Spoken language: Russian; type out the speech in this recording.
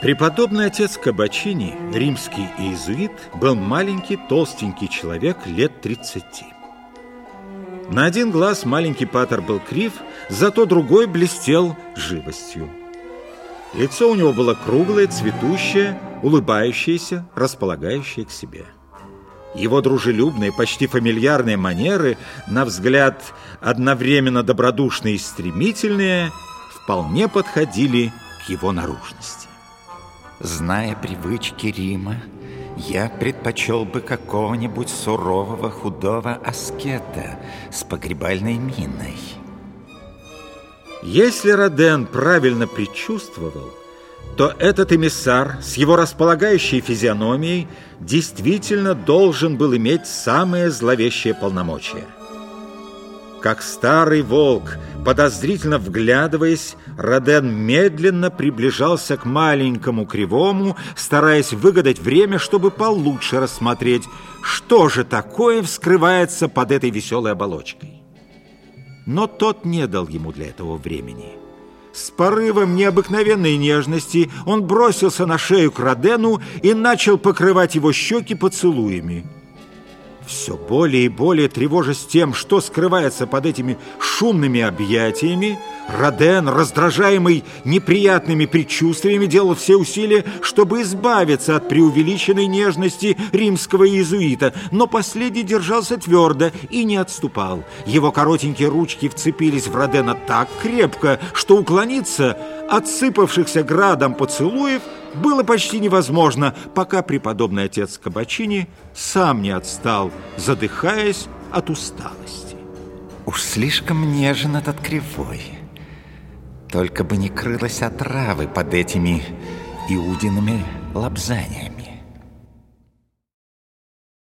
Преподобный отец Кабачини, римский иезуит, был маленький, толстенький человек лет 30. На один глаз маленький патер был крив, зато другой блестел живостью. Лицо у него было круглое, цветущее, улыбающееся, располагающее к себе. Его дружелюбные, почти фамильярные манеры, на взгляд одновременно добродушные и стремительные, вполне подходили к его наружности. Зная привычки Рима, я предпочел бы какого-нибудь сурового худого аскета с погребальной миной. Если Роден правильно предчувствовал, то этот эмиссар с его располагающей физиономией действительно должен был иметь самые зловещие полномочия – как старый волк, подозрительно вглядываясь, Роден медленно приближался к маленькому кривому, стараясь выгадать время, чтобы получше рассмотреть, что же такое вскрывается под этой веселой оболочкой. Но тот не дал ему для этого времени. С порывом необыкновенной нежности он бросился на шею к Родену и начал покрывать его щеки поцелуями. Все более и более тревожась тем, что скрывается под этими шумными объятиями, Роден, раздражаемый неприятными предчувствиями, делал все усилия, чтобы избавиться от преувеличенной нежности римского иезуита, но последний держался твердо и не отступал. Его коротенькие ручки вцепились в Родена так крепко, что уклониться от сыпавшихся градом поцелуев было почти невозможно, пока преподобный отец Кабачини сам не отстал, задыхаясь от усталости. Уж слишком нежен этот кривой. Только бы не крылась отравы под этими иудиными лапзаниями.